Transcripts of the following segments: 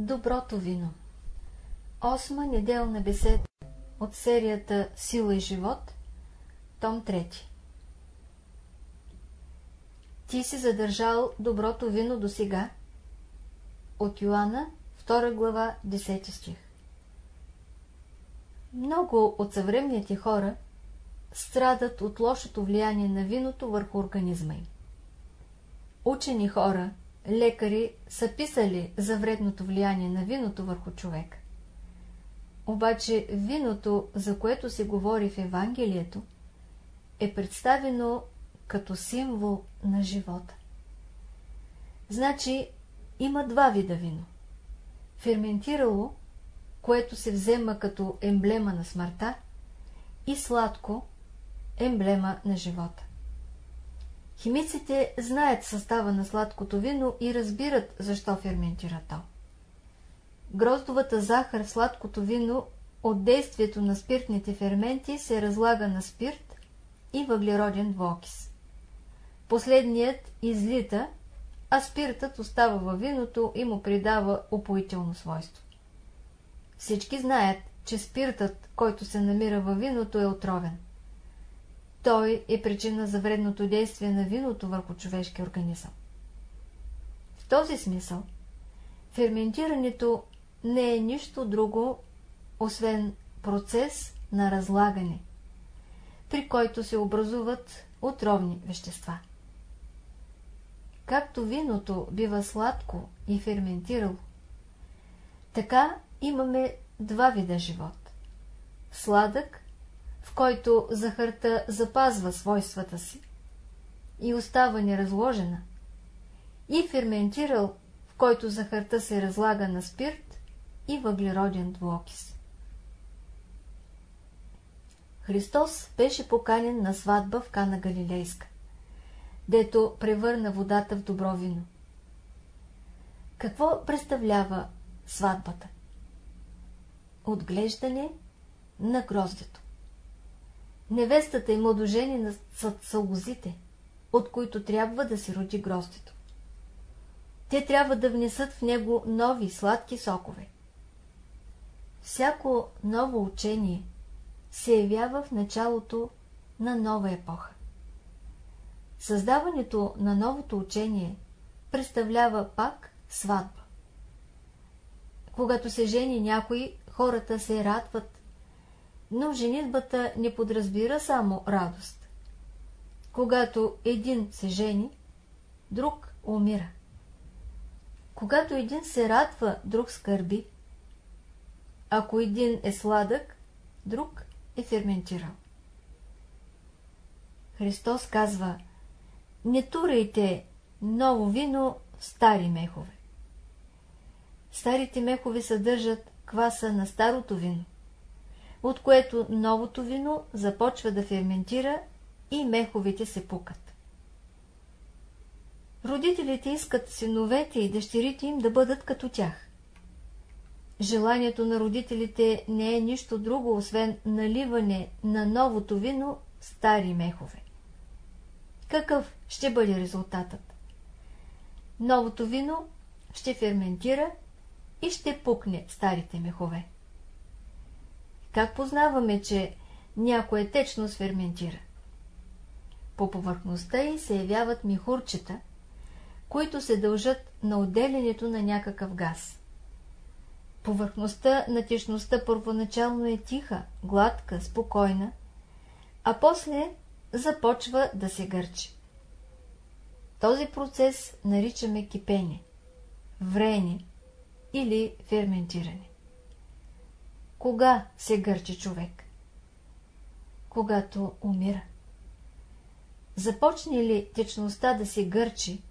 Доброто вино Осма неделна беседа от серията Сила и живот, том 3 Ти си задържал доброто вино до сега. От Йоанна, 2 глава, 10 стих Много от съвременните хора страдат от лошото влияние на виното върху организма им. Учени хора лекари са писали за вредното влияние на виното върху човек. Обаче виното, за което се говори в Евангелието, е представено като символ на живота. Значи има два вида вино. Ферментирало, което се взема като емблема на смъртта, и сладко, емблема на живота. Химиците знаят състава на сладкото вино и разбират защо ферментира то. Гроздовата захар в сладкото вино от действието на спиртните ферменти се разлага на спирт и въглероден двуокис. Последният излита, а спиртът остава във виното и му придава опоително свойство. Всички знаят, че спиртът, който се намира във виното е отровен. Той е причина за вредното действие на виното върху човешкия организъм. В този смисъл, ферментирането не е нищо друго, освен процес на разлагане, при който се образуват отровни вещества. Както виното бива сладко и ферментирало, така имаме два вида живот – сладък в който захарта запазва свойствата си и остава неразложена, и ферментирал, в който захарта се разлага на спирт и въглероден двуокис. Христос беше поканен на сватба в Кана Галилейска, дето превърна водата в добро вино. Какво представлява сватбата? Отглеждане на гроздето. Невестата и младожени са лозите, от които трябва да се роди гроздето. Те трябва да внесат в него нови сладки сокове. Всяко ново учение се явява в началото на нова епоха. Създаването на новото учение представлява пак сватба. Когато се жени някой, хората се радват но женитбата не подразбира само радост. Когато един се жени, друг умира. Когато един се радва, друг скърби. Ако един е сладък, друг е ферментирал. Христос казва, не турайте ново вино в стари мехове. Старите мехове съдържат кваса на старото вино от което новото вино започва да ферментира и меховите се пукат. Родителите искат синовете и дъщерите им да бъдат като тях. Желанието на родителите не е нищо друго, освен наливане на новото вино стари мехове. Какъв ще бъде резултатът? Новото вино ще ферментира и ще пукне старите мехове. Как познаваме, че някое течност ферментира? По повърхността й се явяват михурчета, които се дължат на отделянето на някакъв газ. Повърхността на течността първоначално е тиха, гладка, спокойна, а после започва да се гърчи. Този процес наричаме кипене, врене или ферментиране. Кога се гърчи човек? Когато умира. Започне ли течността да се гърчи,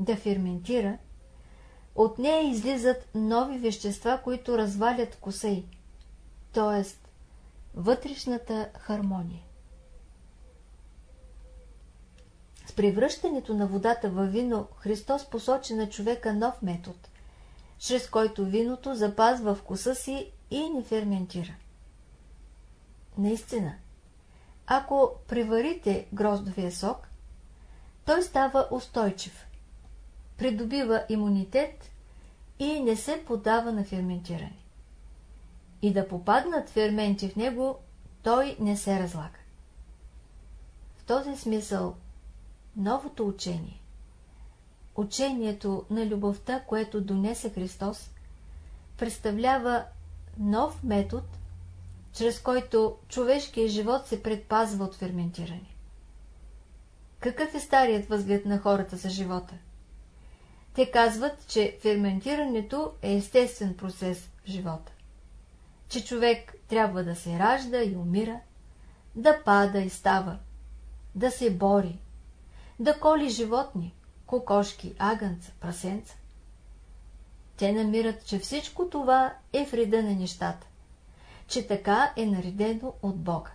да ферментира, от нея излизат нови вещества, които развалят коса й, т.е. вътрешната хармония. С превръщането на водата във вино Христос посочи на човека нов метод, чрез който виното запазва вкуса си и не ферментира. Наистина, ако преварите гроздовия сок, той става устойчив, придобива имунитет и не се подава на ферментиране. И да попаднат ферменти в него, той не се разлага. В този смисъл, новото учение, учението на любовта, което донесе Христос, представлява нов метод, чрез който човешкият живот се предпазва от ферментиране. Какъв е старият възглед на хората за живота? Те казват, че ферментирането е естествен процес в живота. Че човек трябва да се ражда и умира, да пада и става, да се бори, да коли животни, кокошки, агънца, прасенца. Те намират, че всичко това е вреда на нещата, че така е наредено от Бога.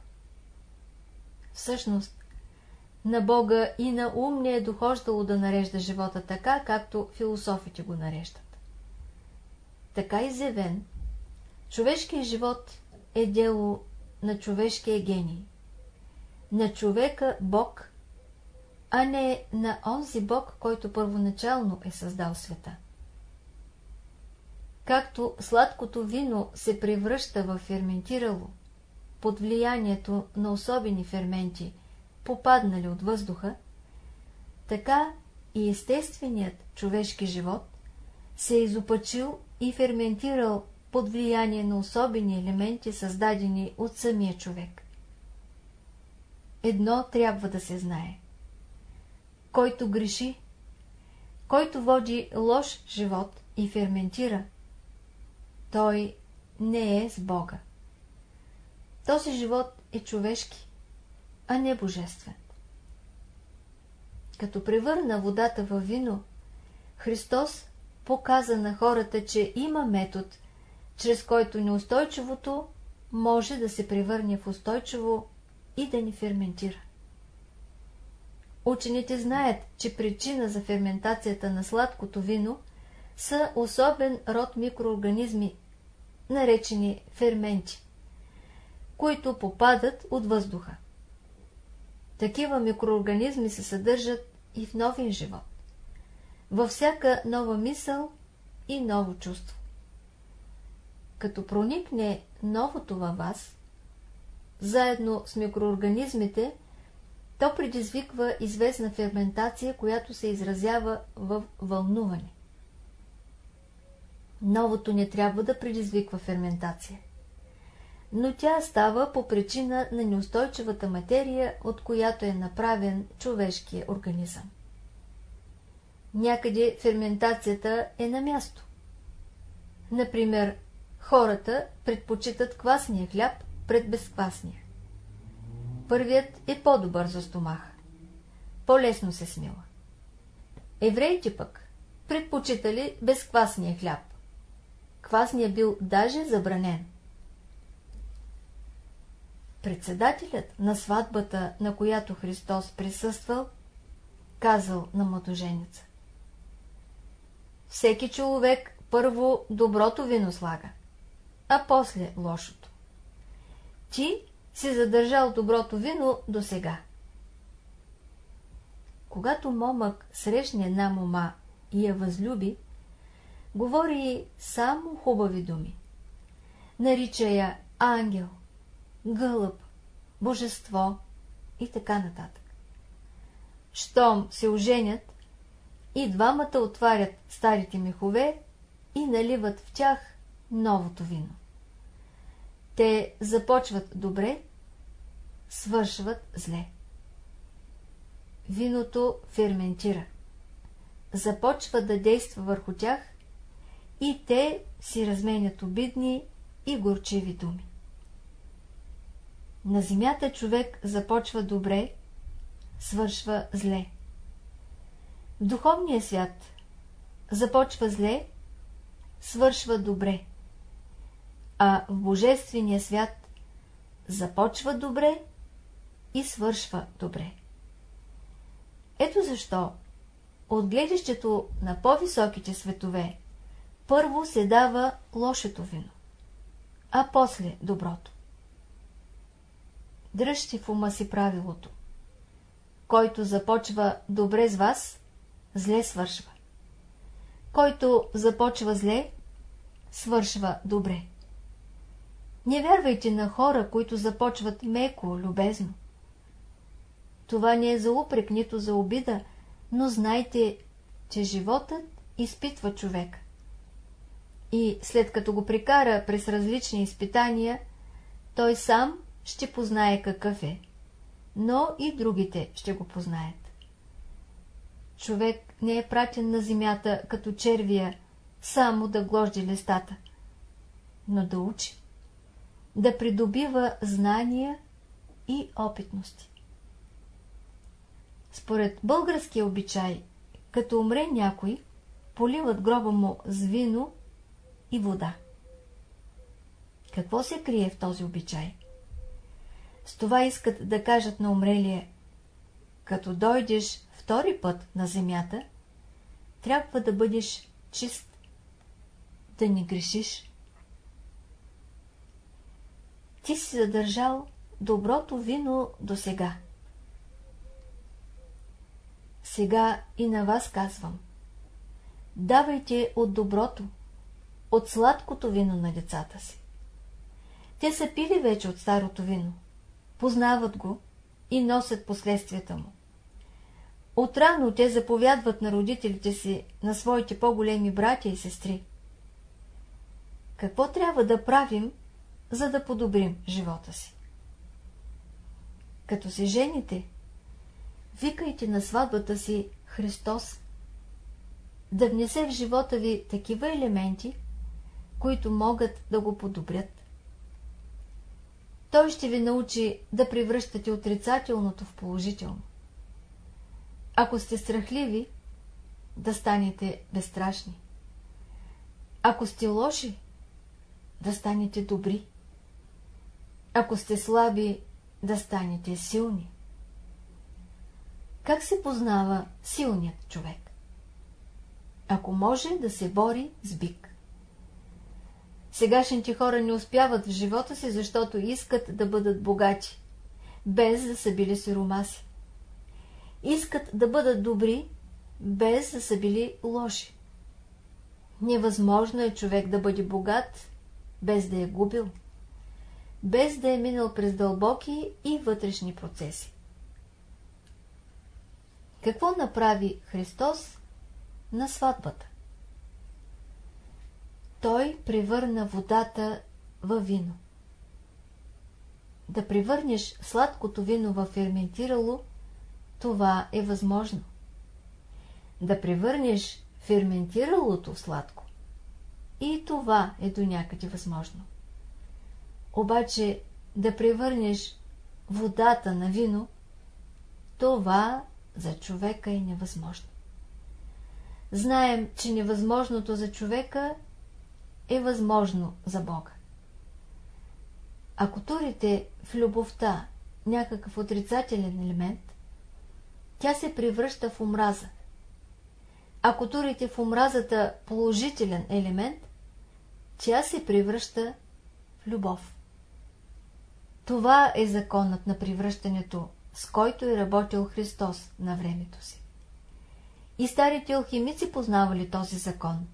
Всъщност, на Бога и на ум не е дохождало да нарежда живота така, както философите го нареждат. Така изявен, човешкият живот е дело на човешкия гений, на човека Бог, а не на онзи Бог, който първоначално е създал света. Както сладкото вино се превръща в ферментирало, под влиянието на особени ферменти – попаднали от въздуха, така и естественият човешки живот се е изопачил и ферментирал под влияние на особени елементи, създадени от самия човек. Едно трябва да се знае. Който греши, който води лош живот и ферментира, той не е с Бога. Този живот е човешки а не божествен. Като превърна водата във вино, Христос показа на хората, че има метод, чрез който неустойчивото може да се превърне в устойчиво и да ни ферментира. Учените знаят, че причина за ферментацията на сладкото вино са особен род микроорганизми, наречени ферменти, които попадат от въздуха. Такива микроорганизми се съдържат и в новия живот. Във всяка нова мисъл и ново чувство. Като проникне новото във вас, заедно с микроорганизмите, то предизвиква известна ферментация, която се изразява в вълнуване. Новото не трябва да предизвиква ферментация но тя става по причина на неустойчивата материя, от която е направен човешкия организъм. Някъде ферментацията е на място. Например, хората предпочитат квасния хляб пред безквасния. Първият е по-добър за стомаха. По-лесно се смила. Евреите пък предпочитали безквасния хляб. Квасния бил даже забранен. Председателят на сватбата, на която Христос присъствал, казал на младоженица. Всеки човек първо доброто вино слага, а после лошото. Ти си задържал доброто вино до сега. Когато момък срещне една мома и я възлюби, говори само хубави думи. Нарича я ангел, гълъб, божество и така нататък. Щом се оженят, и двамата отварят старите мехове и наливат в тях новото вино. Те започват добре, свършват зле. Виното ферментира. Започва да действа върху тях и те си разменят обидни и горчиви думи. На земята човек започва добре, свършва зле. В духовния свят започва зле, свършва добре. А в божествения свят започва добре и свършва добре. Ето защо от гледащето на по-високите светове първо се дава лошото вино, а после доброто. Дръжте в ума си правилото. Който започва добре с вас, зле свършва. който започва зле, свършва добре. Не вярвайте на хора, които започват меко, любезно. Това не е за упрек, нито за обида, но знайте, че животът изпитва човек. И след като го прикара през различни изпитания, той сам ще познае какъв е, но и другите ще го познаят. Човек не е пратен на земята като червия, само да гложди листата, но да учи, да придобива знания и опитности. Според българския обичай, като умре някой, поливат гроба му с вино и вода. Какво се крие в този обичай? С това искат да кажат на умрелия, като дойдеш втори път на земята, трябва да бъдеш чист, да не грешиш. Ти си задържал доброто вино до сега. Сега и на вас казвам. Давайте от доброто, от сладкото вино на децата си. Те са пили вече от старото вино, познават го и носят последствията му. Отрано те заповядват на родителите си, на своите по-големи братя и сестри. Какво трябва да правим, за да подобрим живота си? Като се жените, викайте на сватбата си Христос, да внесе в живота ви такива елементи, които могат да го подобрят. Той ще ви научи да превръщате отрицателното в положително. Ако сте страхливи, да станете безстрашни. Ако сте лоши, да станете добри. Ако сте слаби, да станете силни. Как се познава силният човек? Ако може да се бори с бик. Сегашните хора не успяват в живота си, защото искат да бъдат богати, без да са били сиромаси. Искат да бъдат добри, без да са били лоши. Невъзможно е човек да бъде богат, без да е губил, без да е минал през дълбоки и вътрешни процеси. Какво направи Христос на сватбата? Той превърна водата във вино. Да превърнеш сладкото вино в ферментирало, това е възможно. Да превърнеш ферментиралото в сладко, и това е до някъде възможно. Обаче да превърнеш водата на вино, това за човека е невъзможно. Знаем, че невъзможното за човека е възможно за Бога. Ако турите в любовта някакъв отрицателен елемент, тя се превръща в омраза. Ако турите в омразата положителен елемент, тя се превръща в любов. Това е законът на превръщането, с който е работил Христос на времето си. И старите алхимици познавали този закон.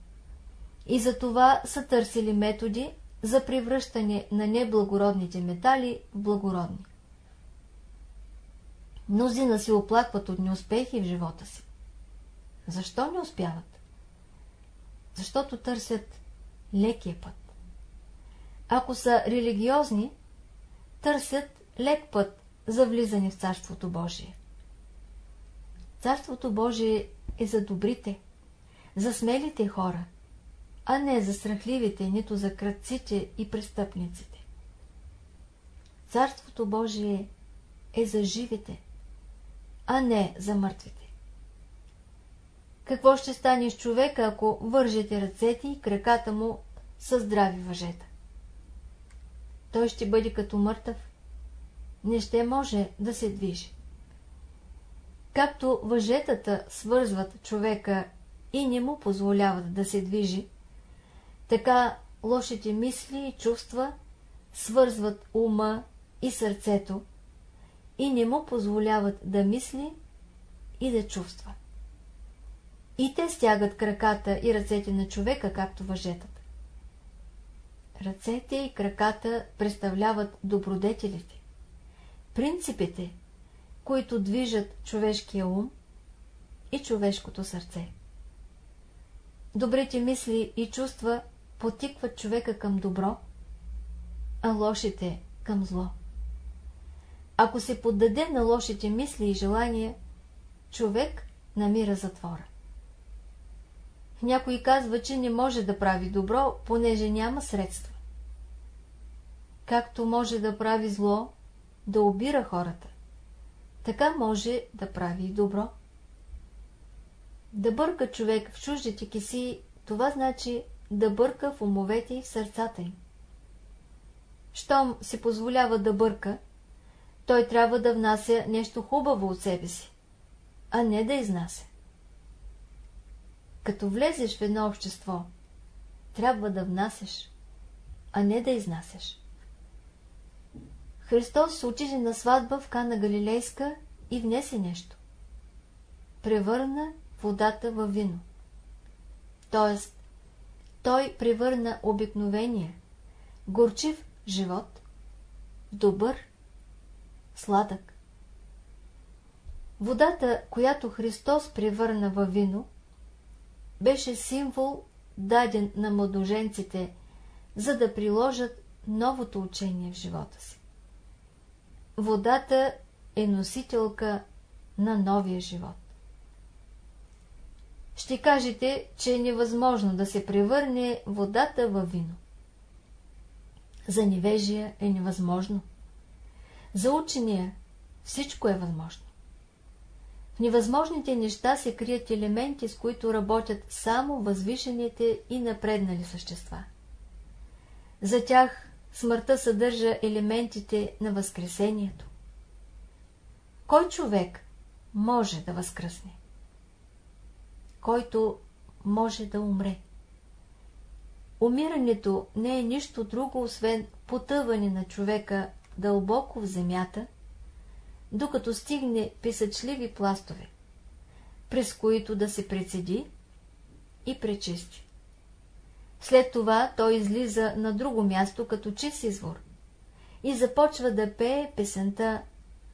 И за това са търсили методи за превръщане на неблагородните метали в благородни. Мнозина се оплакват от неуспехи в живота си. Защо не успяват? Защото търсят лекия път. Ако са религиозни, търсят лек път за влизане в Царството Божие. Царството Божие е за добрите, за смелите хора, а не за страхливите, нито за кръците и престъпниците. Царството Божие е за живите, а не за мъртвите. Какво ще стане с човека, ако вържете ръцете и краката му са здрави въжета? Той ще бъде като мъртъв, не ще може да се движи. Както въжетата свързват човека и не му позволяват да се движи, така лошите мисли и чувства свързват ума и сърцето и не му позволяват да мисли и да чувства. И те стягат краката и ръцете на човека, както въжетата. Ръцете и краката представляват добродетелите, принципите, които движат човешкия ум и човешкото сърце. Добрите мисли и чувства потикват човека към добро, а лошите към зло. Ако се поддаде на лошите мисли и желания, човек намира затвора. Някой казва, че не може да прави добро, понеже няма средства. Както може да прави зло, да обира хората, така може да прави и добро. Да бърка човек в чуждите киси, това значи да бърка в умовете и в сърцата им. Щом си позволява да бърка, той трябва да внася нещо хубаво от себе си, а не да изнася. Като влезеш в едно общество, трябва да внасяш, а не да изнасяш. Христос се отиде на сватба в Кана Галилейска и внесе нещо. Превърна водата във вино. Тоест, той превърна обикновения, горчив живот добър, сладък. Водата, която Христос превърна във вино, беше символ даден на младоженците, за да приложат новото учение в живота си. Водата е носителка на новия живот. Ще кажете, че е невъзможно да се превърне водата във вино. За невежия е невъзможно. За учения всичко е възможно. В невъзможните неща се крият елементи, с които работят само възвишените и напреднали същества. За тях смъртта съдържа елементите на възкресението. Кой човек може да възкръсне? Който може да умре. Умирането не е нищо друго, освен потъване на човека дълбоко в земята, докато стигне писъчливи пластове, през които да се прецеди и пречисти. След това той излиза на друго място като чист извор и започва да пее песента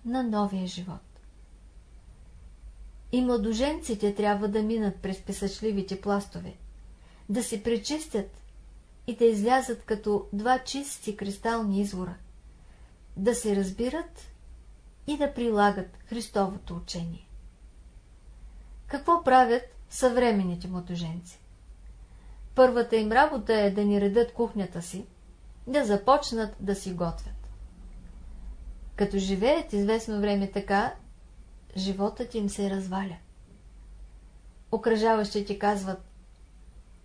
на новия живот. И младоженците трябва да минат през песъчливите пластове, да се пречистят и да излязат като два чисти кристални извора, да се разбират и да прилагат Христовото учение. Какво правят съвременните младоженци? Първата им работа е да ни редат кухнята си, да започнат да си готвят. Като живеят известно време така, животът им се разваля. Окръжаващите казват,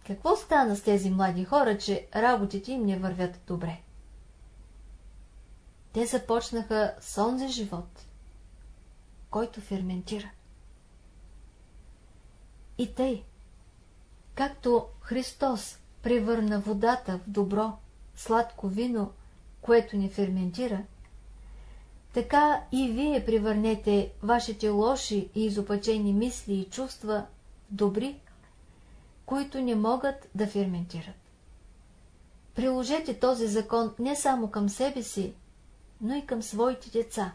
какво стана с тези млади хора, че работите им не вървят добре? Те започнаха с онзи живот, който ферментира. И тъй, както Христос превърна водата в добро, сладко вино, което ни ферментира, така и вие превърнете вашите лоши и изопачени мисли и чувства добри, които не могат да ферментират. Приложете този закон не само към себе си, но и към своите деца.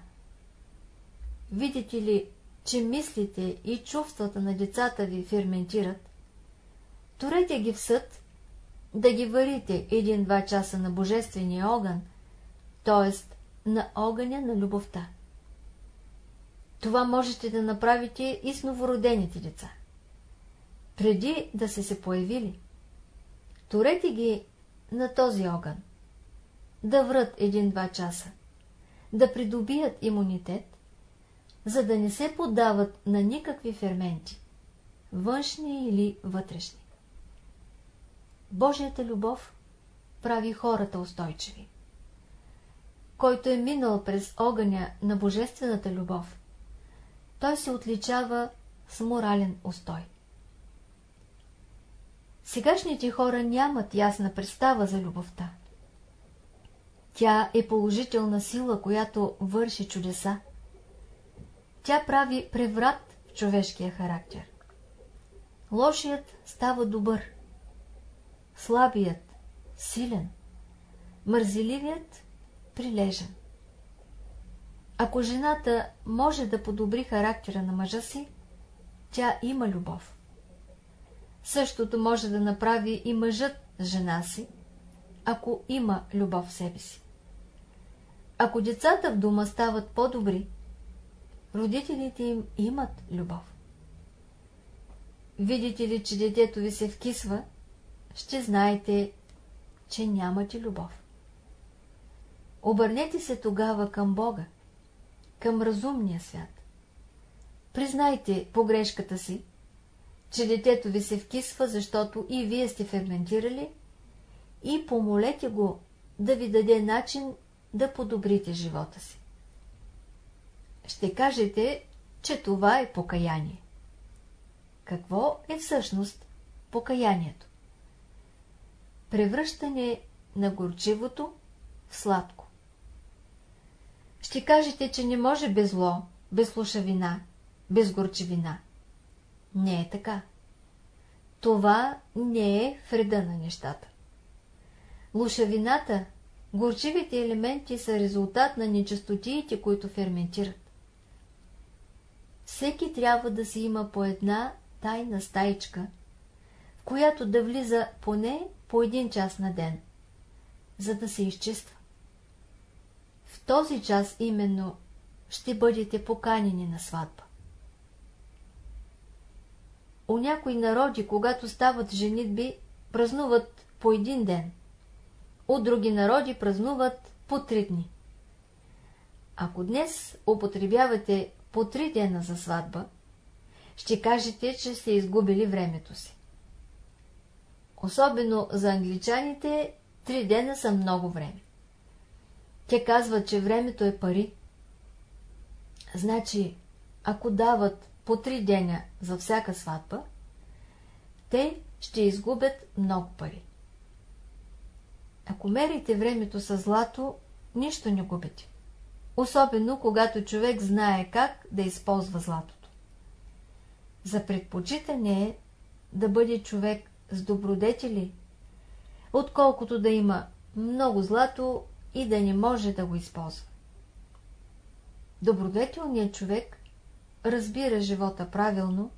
Видите ли, че мислите и чувствата на децата ви ферментират, турете ги в съд, да ги варите един-два часа на божествения огън, т.е. на огъня на любовта. Това можете да направите и с новородените деца. Преди да се се появили, турете ги на този огън, да врат един-два часа, да придобият имунитет, за да не се поддават на никакви ферменти, външни или вътрешни. Божията любов прави хората устойчиви. Който е минал през огъня на божествената любов, той се отличава с морален устой. Сегашните хора нямат ясна представа за любовта. Тя е положителна сила, която върши чудеса. Тя прави преврат в човешкия характер. Лошият става добър, слабият – силен, мързеливият – прилежен. Ако жената може да подобри характера на мъжа си, тя има любов. Същото може да направи и мъжът с жена си, ако има любов в себе си. Ако децата в дома стават по-добри, родителите им имат любов. Видите ли, че детето ви се вкисва, ще знаете, че нямате любов. Обърнете се тогава към Бога, към разумния свят. Признайте погрешката си, че детето ви се вкисва, защото и вие сте ферментирали, и помолете го да ви даде начин да подобрите живота си. Ще кажете, че това е покаяние. Какво е всъщност покаянието? Превръщане на горчивото в сладко. Ще кажете, че не може без зло, без слушавина, без горчивина. Не е така. Това не е вреда на нещата. Лушавината, горчивите елементи са резултат на нечистотиите, които ферментират. Всеки трябва да си има по една тайна стайчка, в която да влиза поне по един час на ден, за да се изчиства. Този час именно ще бъдете поканени на сватба. У някои народи, когато стават женитби, празнуват по един ден. У други народи празнуват по три дни. Ако днес употребявате по три дена за сватба, ще кажете, че сте изгубили времето си. Особено за англичаните три дена са много време. Те казват, че времето е пари. Значи, ако дават по три деня за всяка сватба, те ще изгубят много пари. Ако мерите времето с злато, нищо не губите. Особено, когато човек знае как да използва златото. За предпочитане е да бъде човек с добродетели, отколкото да има много злато и да не може да го използва. Добродетелният човек разбира живота правилно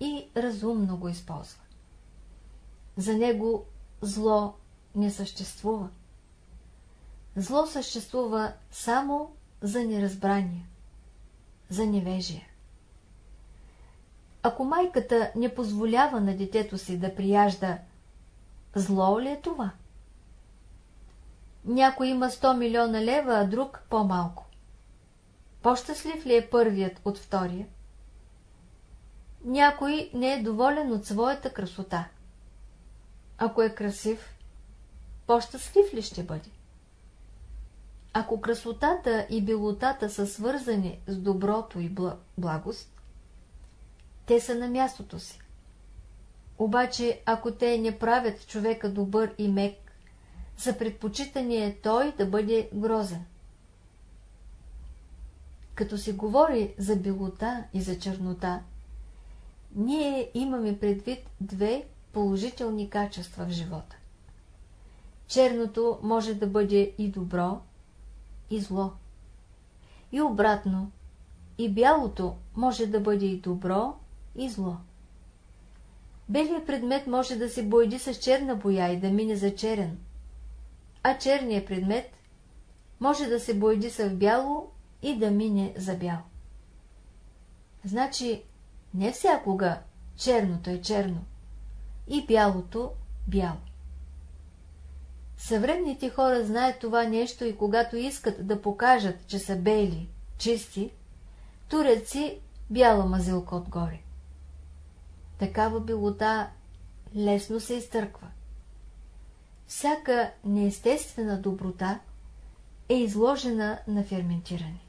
и разумно го използва. За него зло не съществува. Зло съществува само за неразбрание, за невежие. Ако майката не позволява на детето си да прияжда, зло ли е това? Някой има 100 милиона лева, а друг по-малко. По-щастлив ли е първият от втория? Някой не е доволен от своята красота. Ако е красив, по-щастлив ли ще бъде? Ако красотата и белотата са свързани с доброто и благост, те са на мястото си. Обаче, ако те не правят човека добър и мек, за предпочитане е той да бъде грозен. Като се говори за белота и за чернота, ние имаме предвид две положителни качества в живота. Черното може да бъде и добро, и зло. И обратно, и бялото може да бъде и добро, и зло. Белият предмет може да се бойди с черна боя и да мине за черен, а черният предмет може да се бойди с бяло и да мине за бял. Значи, не всякога черното е черно и бялото бяло. Съвременните хора знаят това нещо и когато искат да покажат, че са бели, чисти, турят си бяла мазилка отгоре. Такава белота лесно се изтърква. Всяка неестествена доброта е изложена на ферментиране.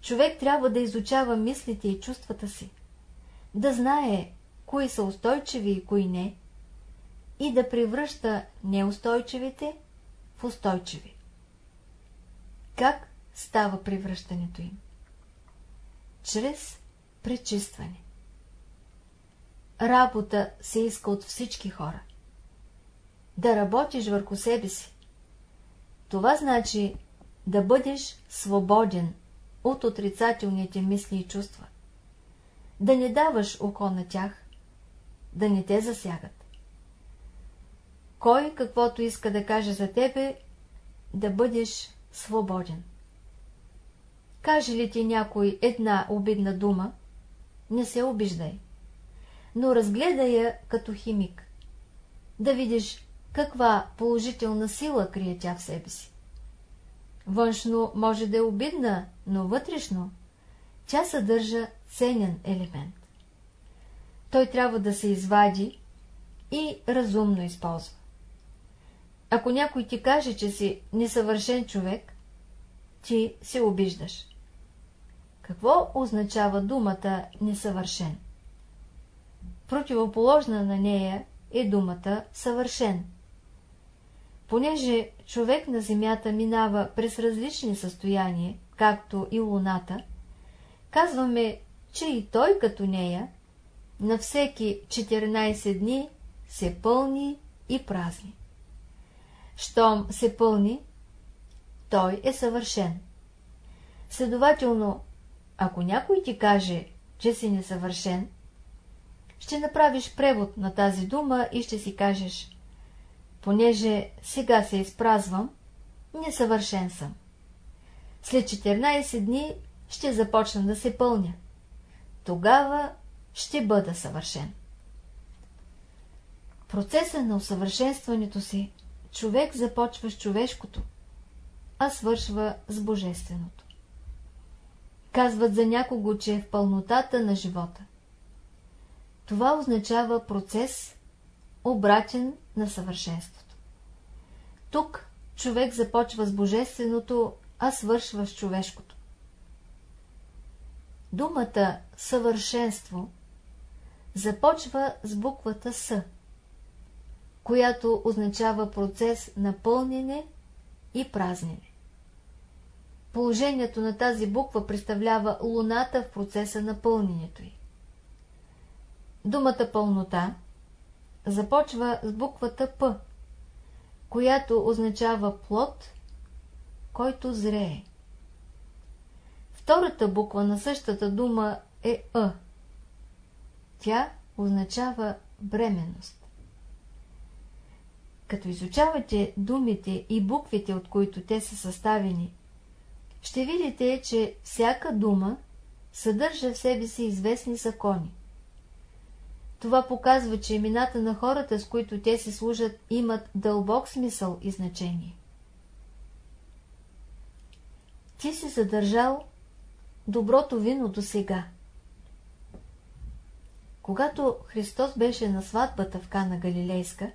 Човек трябва да изучава мислите и чувствата си, да знае кои са устойчиви и кои не, и да превръща неустойчивите в устойчиви. Как става превръщането им? Чрез пречистване. работа се иска от всички хора. Да работиш върху себе си. Това значи да бъдеш свободен от отрицателните мисли и чувства. Да не даваш око на тях, да не те засягат. Кой каквото иска да каже за тебе, да бъдеш свободен. Каже ли ти някой една обидна дума, не се обиждай, но разгледай я като химик, да видиш каква положителна сила крие тя в себе си. Външно може да е обидна, но вътрешно тя съдържа ценен елемент. Той трябва да се извади и разумно използва. Ако някой ти каже, че си несъвършен човек, ти се обиждаш. Какво означава думата несъвършен? Противоположна на нея е думата съвършен. Понеже човек на Земята минава през различни състояния, както и Луната, казваме, че и той като нея на всеки 14 дни се пълни и празни. Щом се пълни, той е съвършен. Следователно, ако някой ти каже, че си несъвършен, ще направиш превод на тази дума и ще си кажеш, понеже сега се изпразвам, несъвършен съм. След 14 дни ще започна да се пълня. Тогава ще бъда съвършен. Процеса на усъвършенстването си човек започва с човешкото, а свършва с божественото. Казват за някого, че е в пълнотата на живота. Това означава процес, обратен на съвършенството. Тук човек започва с божественото, а свършва с човешкото. Думата съвършенство започва с буквата С която означава процес на пълнене и празнене. Положението на тази буква представлява луната в процеса на пълненето й. Думата пълнота започва с буквата П, която означава плод, който зрее. Втората буква на същата дума е Ъ. Тя означава бременност. Като изучавате думите и буквите, от които те са съставени, ще видите, че всяка дума съдържа в себе си известни закони. Това показва, че имената на хората, с които те се служат, имат дълбок смисъл и значение. Ти си задържал доброто вино до сега. Когато Христос беше на сватбата в Кана Галилейска,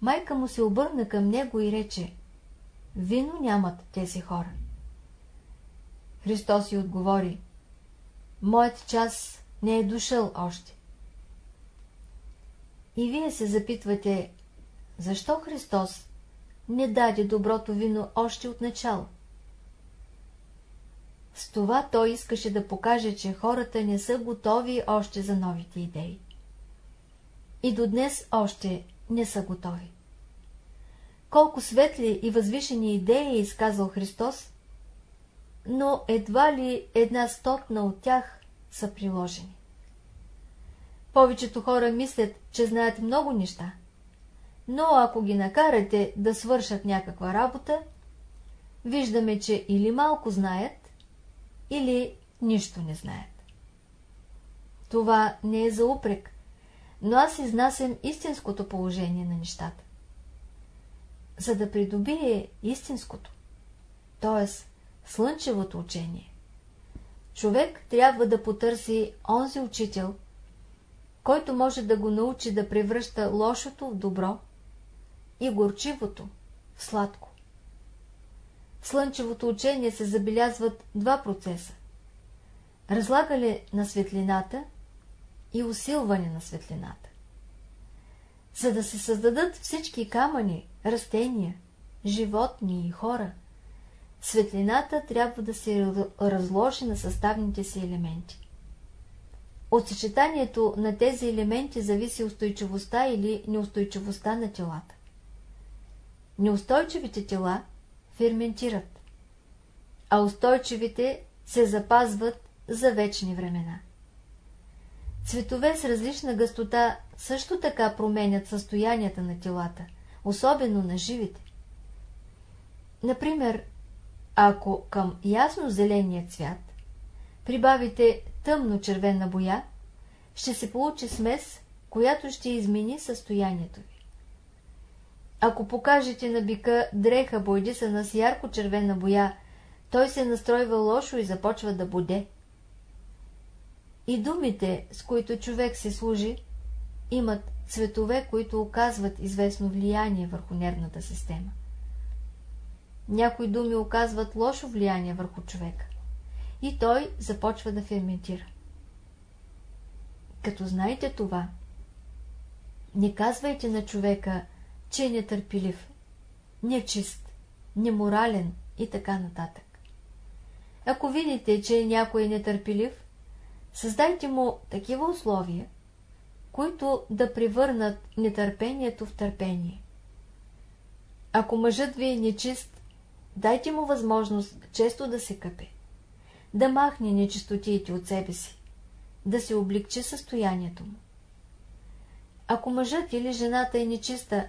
майка му се обърна към него и рече, вино нямат тези хора. Христос й отговори, моят час не е дошъл още. И вие се запитвате, защо Христос не даде доброто вино още от начало? С това той искаше да покаже, че хората не са готови още за новите идеи. И до днес още не са готови. Колко светли и възвишени идеи е изказал Христос, но едва ли една стотна от тях са приложени. Повечето хора мислят, че знаят много неща, но ако ги накарате да свършат някаква работа, виждаме, че или малко знаят, или нищо не знаят. Това не е за упрек, но аз изнасям истинското положение на нещата. За да придобие истинското, т.е. слънчевото учение, човек трябва да потърси онзи учител, който може да го научи да превръща лошото в добро и горчивото в сладко. В слънчевото учение се забелязват два процеса – разлагане на светлината и усилване на светлината. За да се създадат всички камъни, растения, животни и хора, светлината трябва да се разложи на съставните си елементи. От съчетанието на тези елементи зависи устойчивостта или неустойчивостта на телата. Неустойчивите тела ферментират, а устойчивите се запазват за вечни времена. Цветове с различна гъстота също така променят състоянията на телата, особено на живите. Например, ако към ясно-зеления цвят прибавите тъмно-червена боя, ще се получи смес, която ще измени състоянието ви. Ако покажете на бика дреха бойдисана с ярко-червена боя, той се настройва лошо и започва да буде. И думите, с които човек се служи, имат цветове, които оказват известно влияние върху нервната система. Някои думи оказват лошо влияние върху човека и той започва да ферментира. Като знаете това, не казвайте на човека, че е нетърпелив, нечист, неморален и така нататък. Ако видите, че някой е нетърпелив, създайте му такива условия, които да превърнат нетърпението в търпение. Ако мъжът ви е нечист, дайте му възможност често да се къпе, да махне нечистотиите от себе си, да се облегчи състоянието му. Ако мъжът или жената е нечиста,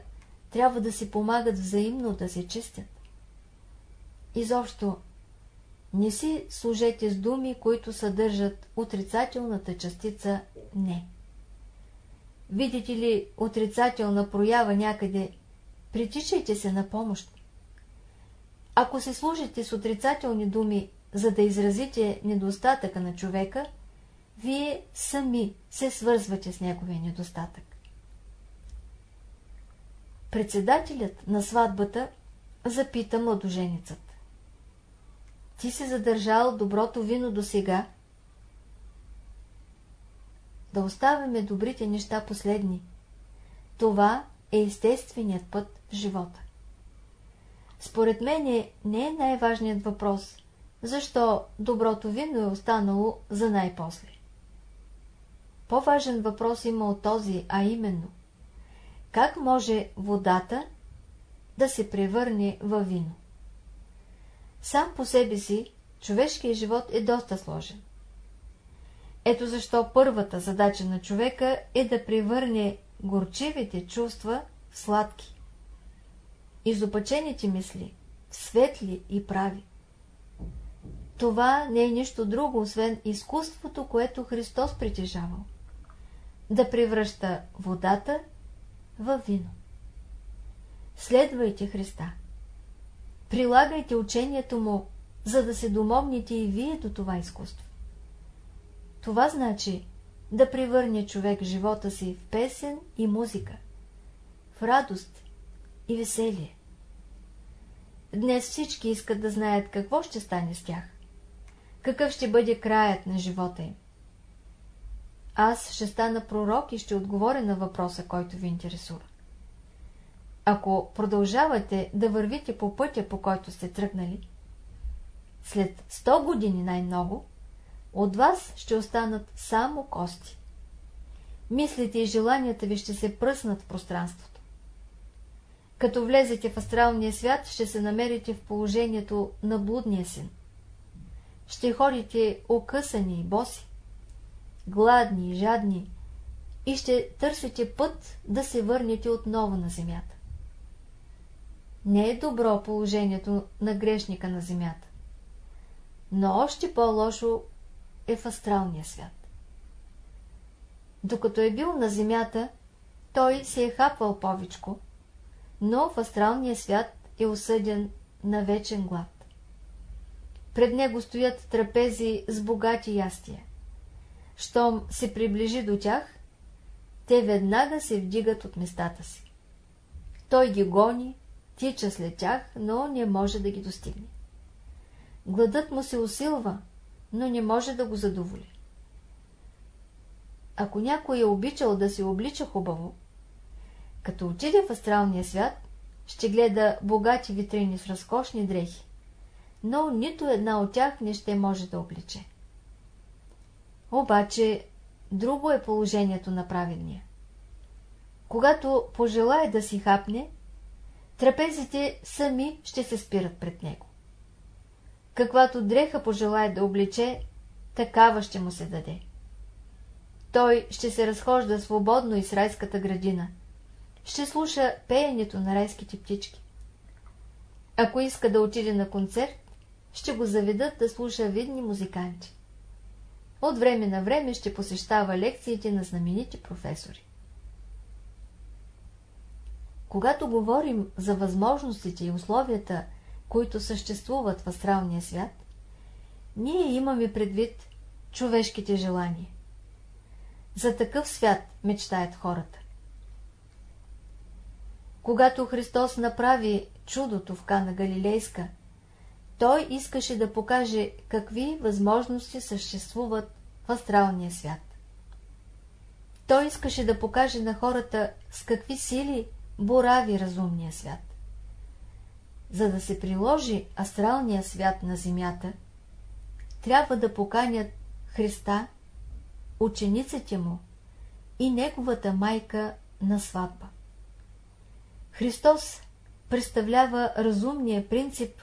трябва да си помагат взаимно да се чистят. Изобщо, не си служете с думи, които съдържат отрицателната частица «не». Видите ли отрицателна проява някъде, притичайте се на помощ. Ако се служите с отрицателни думи, за да изразите недостатъка на човека, вие сами се свързвате с неговия недостатък. Председателят на сватбата запита младоженицът. Ти си задържал доброто вино до сега. Да оставяме добрите неща последни. Това е естественият път в живота. Според мен не е най-важният въпрос, защо доброто вино е останало за най-после. По-важен въпрос има от този, а именно – как може водата да се превърне във вино? Сам по себе си човешкият живот е доста сложен. Ето защо първата задача на човека е да превърне горчивите чувства в сладки, изопачените мисли в светли и прави. Това не е нищо друго, освен изкуството, което Христос притежавал. Да превръща водата във вино. Следвайте Христа. Прилагайте учението му, за да се домогнете и вие до това изкуство. Това значи да превърне човек живота си в песен и музика, в радост и веселие. Днес всички искат да знаят какво ще стане с тях, какъв ще бъде краят на живота им. Аз ще стана пророк и ще отговоря на въпроса, който ви интересува. Ако продължавате да вървите по пътя, по който сте тръгнали, след 100 години най-много, от вас ще останат само кости. Мислите и желанията ви ще се пръснат в пространството. Като влезете в астралния свят, ще се намерите в положението на блудния син. Ще ходите окъсани и боси гладни и жадни, и ще търсите път да се върнете отново на земята. Не е добро положението на грешника на земята, но още по-лошо е в астралния свят. Докато е бил на земята, той се е хапвал повичко, но в астралния свят е осъден на вечен глад. Пред него стоят трапези с богати ястия щом се приближи до тях, те веднага се вдигат от местата си. Той ги гони, тича след тях, но не може да ги достигне. Гладът му се усилва, но не може да го задоволи. Ако някой е обичал да се облича хубаво, като отиде в астралния свят, ще гледа богати витрини с разкошни дрехи, но нито една от тях не ще може да обличе. Обаче друго е положението на праведния. Когато пожелае да си хапне, трапезите сами ще се спират пред него. Каквато дреха пожелае да обличе, такава ще му се даде. Той ще се разхожда свободно из райската градина. Ще слуша пеенето на райските птички. Ако иска да отиде на концерт, ще го заведат да слуша видни музиканти. От време на време ще посещава лекциите на знаменити професори. Когато говорим за възможностите и условията, които съществуват в астралния свят, ние имаме предвид човешките желания. За такъв свят мечтаят хората. Когато Христос направи чудото в Кана Галилейска, той искаше да покаже какви възможности съществуват в астралния свят. Той искаше да покаже на хората с какви сили борави разумния свят. За да се приложи астралния свят на земята, трябва да поканят Христа, учениците му и неговата майка на сватба. Христос представлява разумния принцип,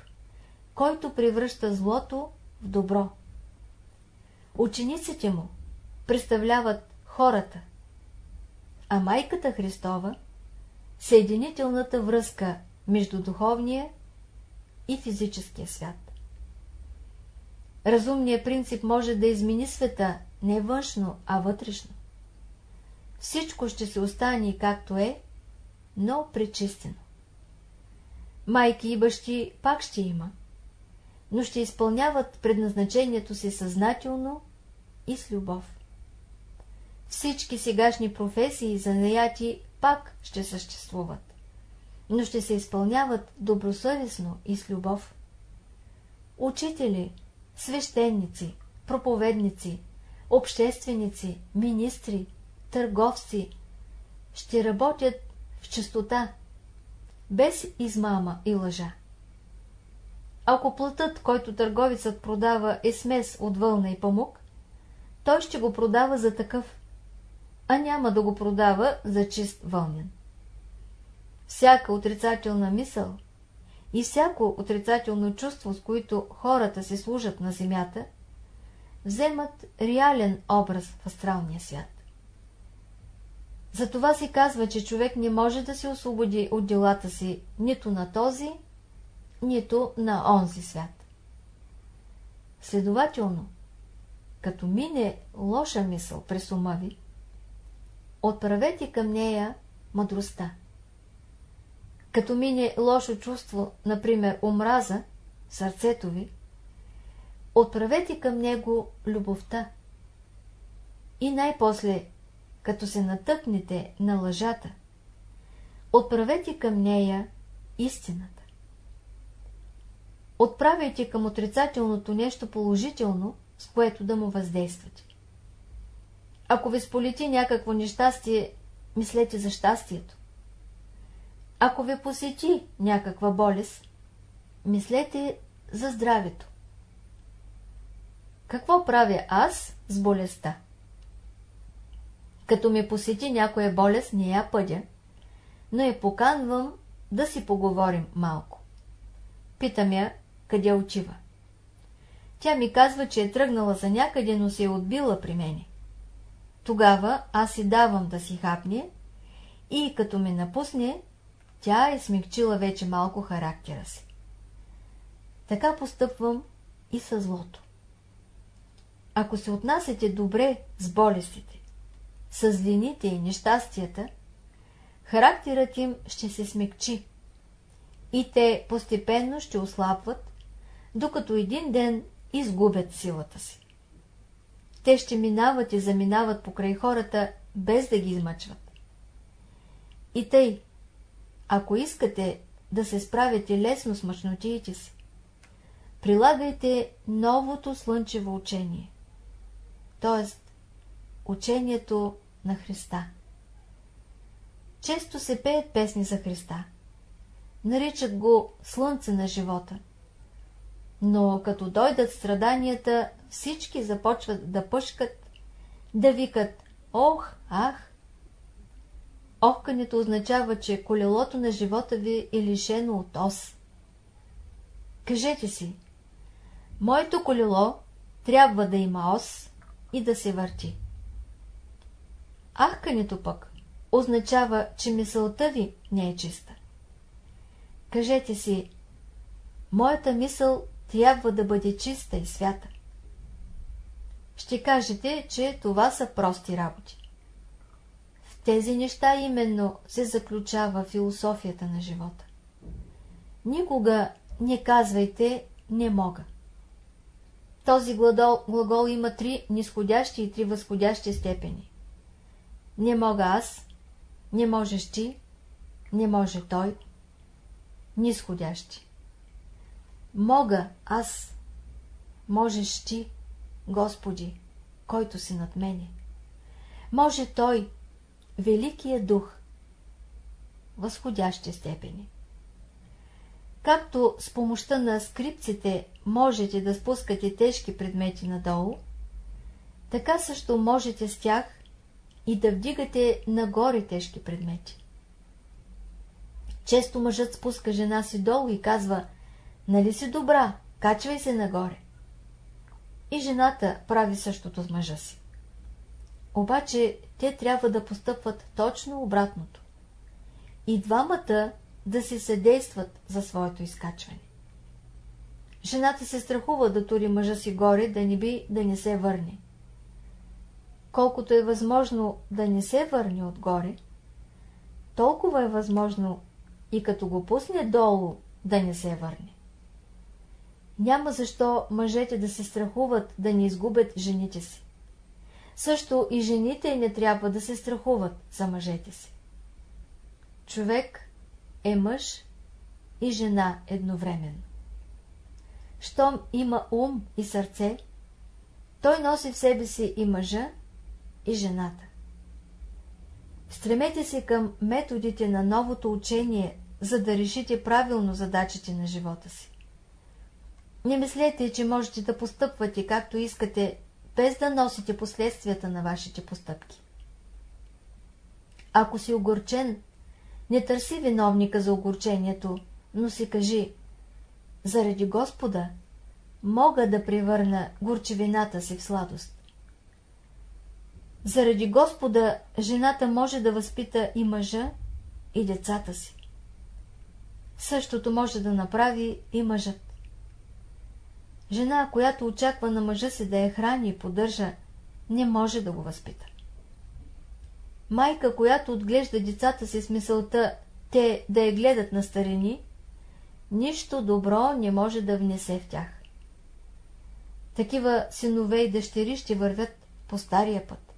който превръща злото в добро. Учениците му представляват хората, а майката Христова – съединителната връзка между духовния и физическия свят. Разумният принцип може да измени света не външно, а вътрешно. Всичко ще се остане както е, но пречистено. Майки и бащи пак ще има, но ще изпълняват предназначението си съзнателно и с любов. Всички сегашни професии за наяти пак ще съществуват, но ще се изпълняват добросъвестно и с любов. Учители, свещеници, проповедници, общественици, министри, търговци ще работят в чистота, без измама и лъжа. Ако плътът, който търговецът продава е смес от вълна и памук, той ще го продава за такъв, а няма да го продава за чист вълнен. Всяка отрицателна мисъл и всяко отрицателно чувство, с които хората се служат на земята, вземат реален образ в астралния свят. Затова се казва, че човек не може да се освободи от делата си нито на този, нито на онзи свят. Следователно, като мине лоша мисъл през ума ви, отправете към нея мъдростта. Като мине лошо чувство, например омраза, сърцето ви, отправете към него любовта. И най-после, като се натъкнете на лъжата, отправете към нея истината. Отправяйте към отрицателното нещо положително, с което да му въздействате. Ако ви сполети някакво нещастие, мислете за щастието. Ако ви посети някаква болест, мислете за здравето. Какво правя аз с болестта? Като ме посети някоя болест, не я пъдя, но я поканвам да си поговорим малко. Питам я, къде отива. Тя ми казва, че е тръгнала за някъде, но се е отбила при мене. Тогава аз си давам да си хапне и като ме напусне, тя е смягчила вече малко характера си. Така постъпвам и със злото. Ако се отнасяте добре с болестите, с вините и нещастията, характерът им ще се смекчи и те постепенно ще ослабват, докато един ден изгубят силата си. Те ще минават и заминават покрай хората, без да ги измъчват. И тъй, ако искате да се справите лесно с мъчнотиите си, прилагайте новото слънчево учение, т.е. учението на Христа. Често се пеят песни за Христа. Наричат го Слънце на живота. Но като дойдат страданията, всички започват да пъшкат да викат ох, ах. Охкането означава, че колелото на живота ви е лишено от ос. Кажете си, моето колело трябва да има ос и да се върти. Ахкането пък означава, че мисълта ви не е чиста. Кажете си, моята мисъл трябва да бъде чиста и свята. Ще кажете, че това са прости работи. В тези неща именно се заключава философията на живота. Никога не казвайте «не мога». Този глагол, глагол има три нисходящи и три възходящи степени. Не мога аз, не можеш ти, не може той. Нисходящи. Мога аз, можеш ти, Господи, който си над мене. Може той, Великия Дух, възходящи степени. Както с помощта на скрипците можете да спускате тежки предмети надолу, така също можете с тях и да вдигате нагоре тежки предмети. Често мъжът спуска жена си долу и казва, нали си добра, качвай се нагоре. И жената прави същото с мъжа си. Обаче те трябва да постъпват точно обратното. И двамата да се съдействат за своето изкачване. Жената се страхува да тури мъжа си горе, да не би да не се върне. Колкото е възможно да не се върне отгоре, толкова е възможно и като го пусне долу да не се върне. Няма защо мъжете да се страхуват да не изгубят жените си. Също и жените не трябва да се страхуват за мъжете си. Човек е мъж и жена едновременно. Щом има ум и сърце, той носи в себе си и мъжа, и жената. Стремете се към методите на новото учение, за да решите правилно задачите на живота си. Не мислете, че можете да постъпвате както искате, без да носите последствията на вашите постъпки. Ако си огорчен, не търси виновника за огорчението, но си кажи, заради Господа мога да превърна горчевината си в сладост. Заради Господа жената може да възпита и мъжа, и децата си. Същото може да направи и мъжът. Жена, която очаква на мъжа си да я храни и поддържа, не може да го възпита. Майка, която отглежда децата си с мисълта те да я гледат на старини, нищо добро не може да внесе в тях. Такива синове и дъщери ще вървят по стария път.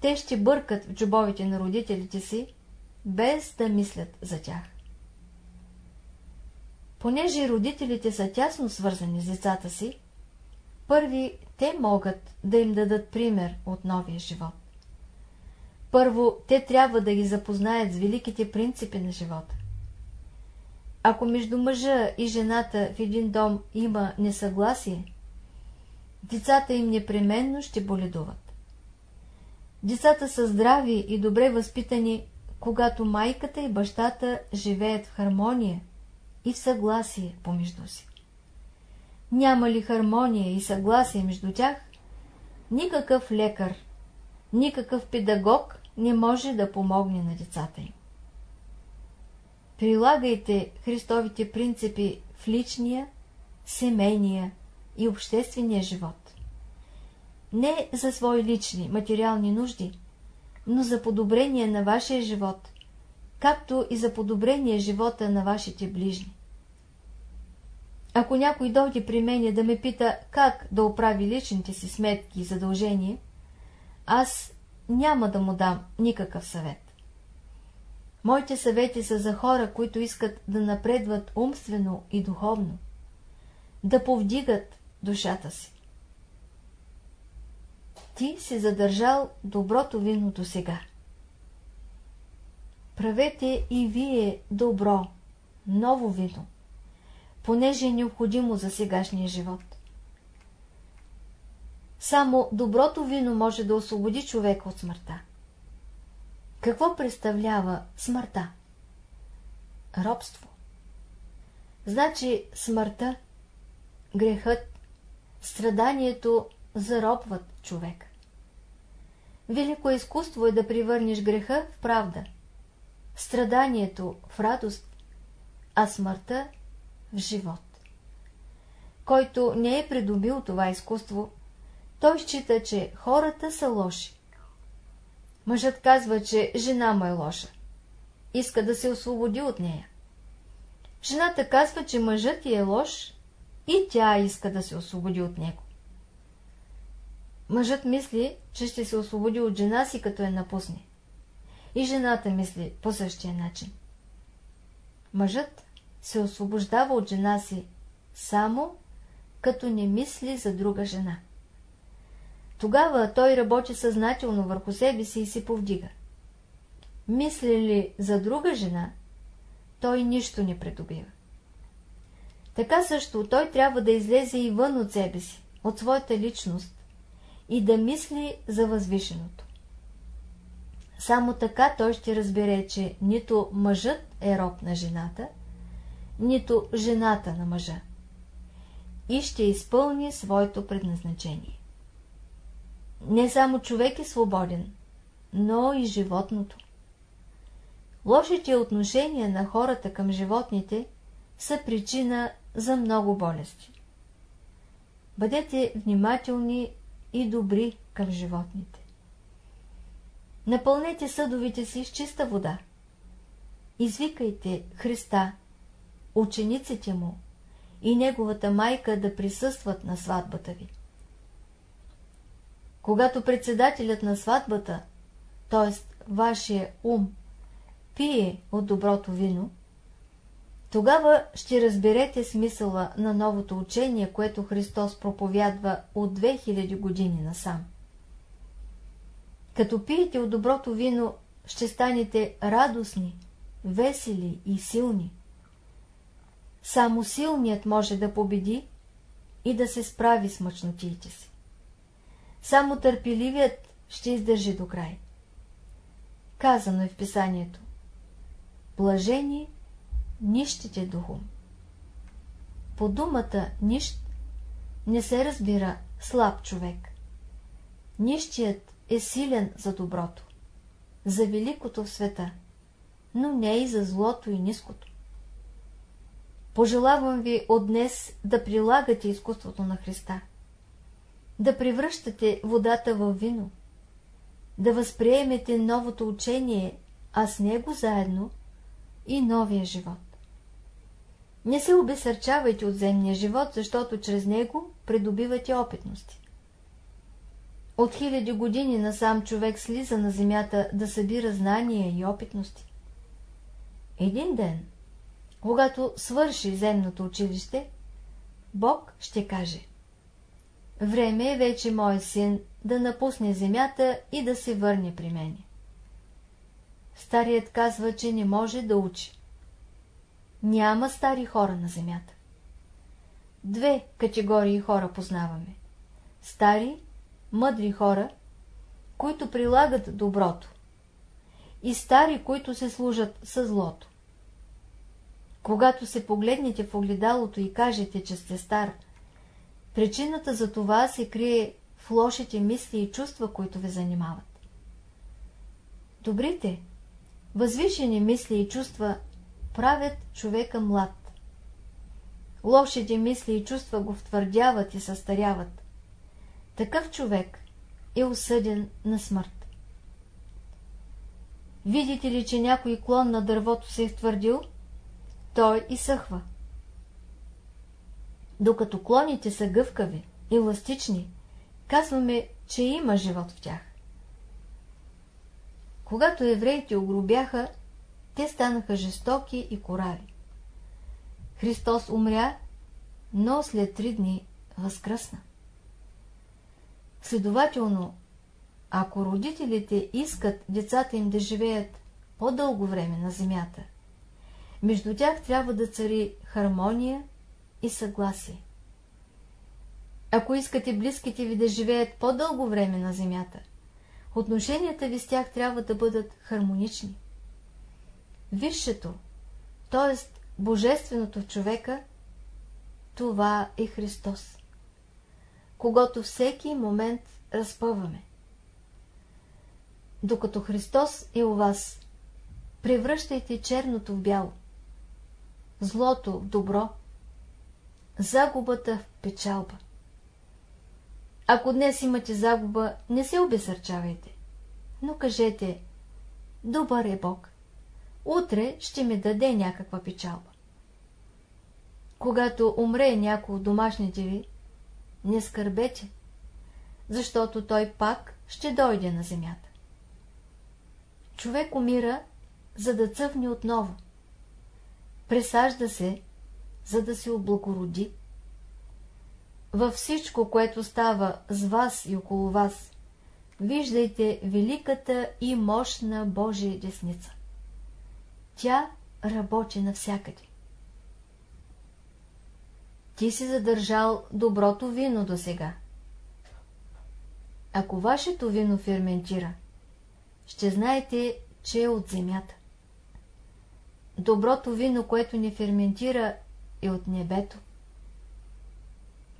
Те ще бъркат в джобовите на родителите си, без да мислят за тях. Понеже родителите са тясно свързани с децата си, първи те могат да им дадат пример от новия живот. Първо, те трябва да ги запознаят с великите принципи на живота. Ако между мъжа и жената в един дом има несъгласие, децата им непременно ще боледуват. Децата са здрави и добре възпитани, когато майката и бащата живеят в хармония и в съгласие помежду си. Няма ли хармония и съгласие между тях, никакъв лекар, никакъв педагог не може да помогне на децата им. Прилагайте Христовите принципи в личния, семейния и обществения живот. Не за свои лични материални нужди, но за подобрение на вашия живот, както и за подобрение живота на вашите ближни. Ако някой дойде при мене да ме пита как да оправи личните си сметки и задължения, аз няма да му дам никакъв съвет. Моите съвети са за хора, които искат да напредват умствено и духовно, да повдигат душата си. Ти си задържал доброто вино до сега. Правете и вие добро, ново вино, понеже е необходимо за сегашния живот. Само доброто вино може да освободи човека от смъртта. Какво представлява смъртта? Робство. Значи смъртта, грехът, страданието заробват човек. Велико изкуство е да привърнеш греха в правда, страданието в радост, а смъртта в живот. Който не е придобил това изкуство, той счита, че хората са лоши. Мъжът казва, че жена му е лоша. Иска да се освободи от нея. Жената казва, че мъжът ти е лош и тя иска да се освободи от него. Мъжът мисли, че ще се освободи от жена си, като е напусне. И жената мисли по същия начин. Мъжът се освобождава от жена си само като не мисли за друга жена. Тогава той работи съзнателно върху себе си и се повдига. Мисли ли за друга жена, той нищо не придобива. Така също той трябва да излезе и вън от себе си, от своята личност и да мисли за възвишеното. Само така той ще разбере, че нито мъжът е роб на жената, нито жената на мъжа и ще изпълни своето предназначение. Не само човек е свободен, но и животното. Лошите отношения на хората към животните са причина за много болести. Бъдете внимателни и добри към животните. Напълнете съдовите си с чиста вода. Извикайте Христа, учениците му и неговата майка да присъстват на сватбата ви. Когато председателят на сватбата, т.е. вашия ум, пие от доброто вино, тогава ще разберете смисъла на новото учение, което Христос проповядва от 2000 години насам. Като пиете от доброто вино, ще станете радостни, весели и силни. Само силният може да победи и да се справи с мъчнотиите си. Само търпеливият ще издържи до край. Казано е в писанието. Блажени нищите духом. По думата нищ не се разбира слаб човек. Нищият е силен за доброто, за великото в света, но не и за злото и ниското. Пожелавам ви от днес да прилагате изкуството на Христа, да превръщате водата в вино, да възприемете новото учение, а с него заедно и новия живот. Не се обесърчавайте от земния живот, защото чрез него придобивате опитности. От хиляди години насам човек слиза на земята да събира знания и опитности. Един ден, когато свърши земното училище, Бог ще каже Време е вече мой син да напусне земята и да се върне при мене. Старият казва, че не може да учи. Няма стари хора на земята. Две категории хора познаваме. Стари, мъдри хора, които прилагат доброто. И стари, които се служат със злото. Когато се погледнете в огледалото и кажете, че сте стар, причината за това се крие в лошите мисли и чувства, които ви занимават. Добрите, възвишени мисли и чувства правят човека млад. Лошите мисли и чувства го втвърдяват и състаряват. Такъв човек е осъден на смърт. Видите ли, че някой клон на дървото се е втвърдил, той изсъхва. Докато клоните са гъвкави, еластични, казваме, че има живот в тях. Когато евреите огробяха, те станаха жестоки и корави. Христос умря, но след три дни възкръсна. Следователно, ако родителите искат децата им да живеят по-дълго време на земята, между тях трябва да цари хармония и съгласие. Ако искате близките ви да живеят по-дълго време на земята, отношенията ви с тях трябва да бъдат хармонични. Висшето, т.е. Божественото в човека, това е Христос, когато всеки момент разпъваме. Докато Христос е у вас, превръщайте черното в бяло, злото в добро, загубата в печалба. Ако днес имате загуба, не се обесърчавайте, но кажете, добър е Бог, утре ще ми даде някаква печалба. Когато умре някой от домашните ви, не скърбете, защото той пак ще дойде на земята. Човек умира, за да цъфне отново. Пресажда се, за да се облагороди. Във всичко, което става с вас и около вас, виждайте великата и мощна Божия десница. Тя работи навсякъде. Ти си задържал доброто вино до сега. Ако вашето вино ферментира, ще знаете, че е от земята. Доброто вино, което не ферментира, е от небето.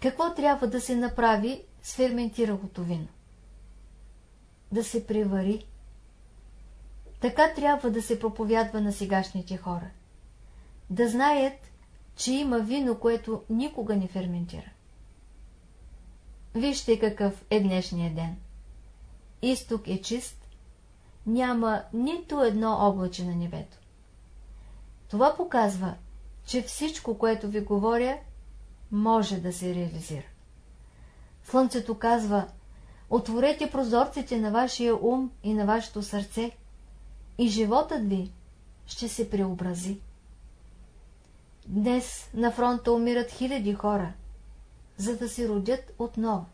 Какво трябва да се направи с ферментиралото вино? Да се превари. Така трябва да се проповядва на сегашните хора. Да знаят, че има вино, което никога не ферментира. Вижте какъв е днешния ден. Изток е чист, няма нито едно облаче на небето. Това показва, че всичко, което ви говоря, може да се реализира. Слънцето казва, отворете прозорците на вашия ум и на вашето сърце и животът ви ще се преобрази. Днес на фронта умират хиляди хора, за да се родят отново.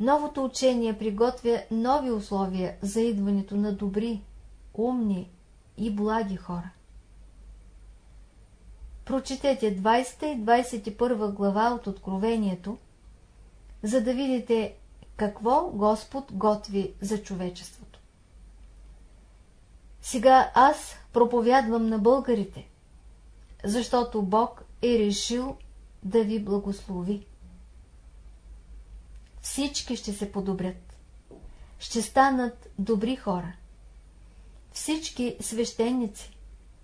Новото учение приготвя нови условия за идването на добри, умни и благи хора. Прочетете 20 и 21 глава от Откровението, за да видите какво Господ готви за човечеството. Сега аз проповядвам на българите, защото Бог е решил да ви благослови. Всички ще се подобрят. Ще станат добри хора. Всички свещеници,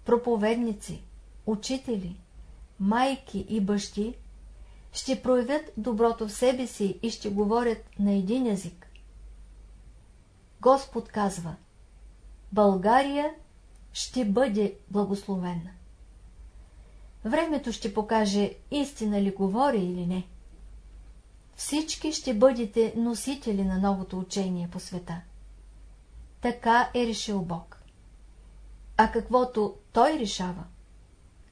проповедници, учители, майки и бащи ще проявят доброто в себе си и ще говорят на един език. Господ казва, България ще бъде благословена. Времето ще покаже истина ли говори или не. Всички ще бъдете носители на новото учение по света. Така е решил Бог. А каквото Той решава,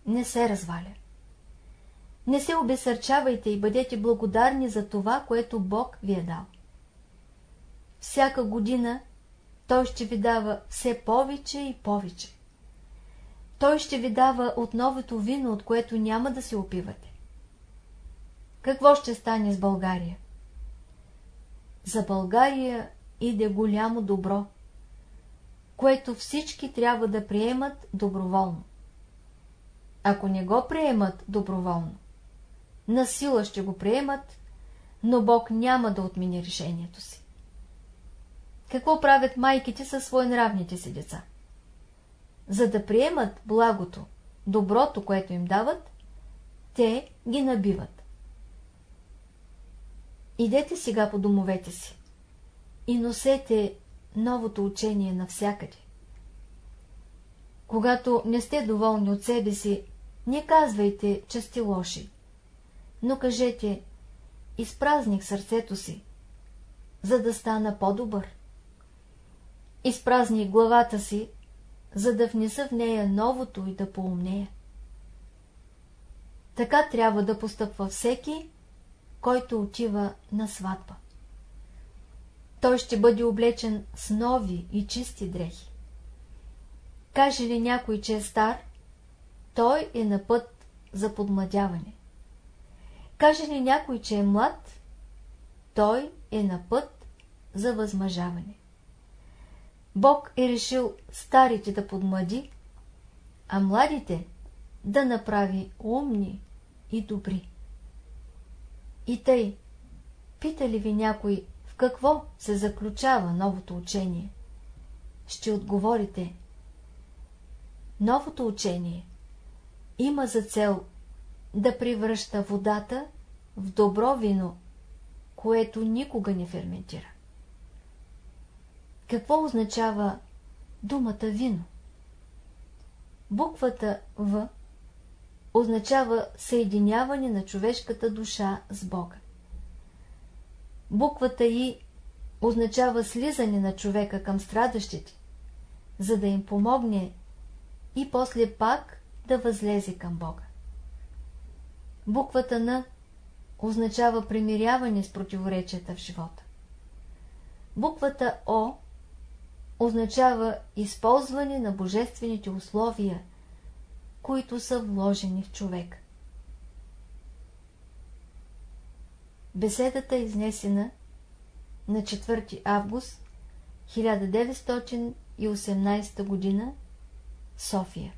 не се разваля. Не се обесърчавайте и бъдете благодарни за това, което Бог ви е дал. Всяка година Той ще ви дава все повече и повече. Той ще ви дава от новото вино, от което няма да се опивате. Какво ще стане с България? За България иде голямо добро, което всички трябва да приемат доброволно. Ако не го приемат доброволно, на сила ще го приемат, но Бог няма да отмени решението си. Какво правят майките със своенравните си деца? За да приемат благото, доброто, което им дават, те ги набиват. Идете сега по домовете си и носете новото учение навсякъде. Когато не сте доволни от себе си, не казвайте, че сте лоши, но кажете, изпразних сърцето си, за да стана по-добър. Изпразних главата си, за да внеса в нея новото и да поумнея. Така трябва да постъпва всеки, който отива на сватба. Той ще бъде облечен с нови и чисти дрехи. Каже ли някой, че е стар, той е на път за подмладяване. Каже ли някой, че е млад, той е на път за възмъжаване. Бог е решил старите да подмлади, а младите да направи умни и добри. И тъй, пита ли ви някой в какво се заключава новото учение? Ще отговорите. Новото учение има за цел да превръща водата в добро вино, което никога не ферментира. Какво означава думата вино? Буквата В означава съединяване на човешката душа с Бога. Буквата И означава слизане на човека към страдащите, за да им помогне и после пак да възлезе към Бога. Буквата Н означава примиряване с противоречията в живота. Буквата О означава използване на божествените условия, които са вложени в човек. Беседата е изнесена на 4 август 1918 г. София